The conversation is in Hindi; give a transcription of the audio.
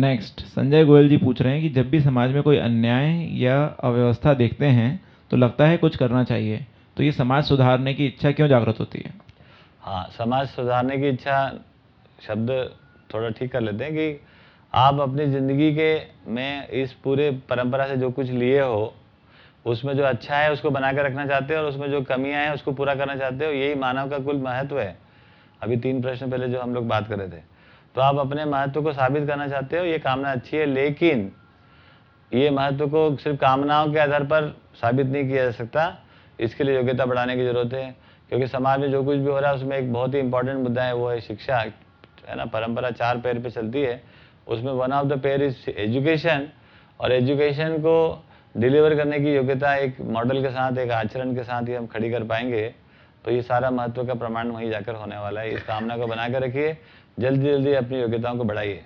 नेक्स्ट संजय गोयल जी पूछ रहे हैं कि जब भी समाज में कोई अन्याय या अव्यवस्था देखते हैं तो लगता है कुछ करना चाहिए। तो ये समाज सुधारने की इच्छा क्यों जागृत होती है? हाँ समाज सुधारने की इच्छा शब्द थोड़ा ठीक कर लेते हैं कि आप अपनी ज़िंदगी के में इस पूरे परंपरा से जो कुछ लिए हो, उसमें जो अच्छा है उसको बना के रखना चाहते हो और उसमें जो कमियाँ हैं उसको पूरा करना चाहते हो, यही मानव का कुल महत्व है। अभी तीन प्रश्न पहले जो हम लोग बात कर रहे थे। तो आप अपने महत्व को साबित करना चाहते हो, ये कामना अच्छी है, लेकिन ये महत्व को सिर्फ़ कामनाओं के आधार पर साबित नहीं किया जा सकता। इसके लिए योग्यता बढ़ाने की ज़रूरत है, क्योंकि समाज में जो कुछ भी हो रहा है, उसमें एक बहुत ही इंपॉर्टेंट मुद्दा है, वो है शिक्षा। है ना? परंपरा चार पैर पे चलती है। उसमें one of the pair is education और एजुकेशन को डिलीवर करने की योग्यता एक मॉडल के साथ, एक आचरण के साथ ही हम खड़ी कर पाएँगे। तो ये सारा महत्व का प्रमाण वहीं जाकर होने वाला है। इस कामना को बना कर रखिए। जल्दी जल्दी अपनी योग्यताओं को बढ़ाइए।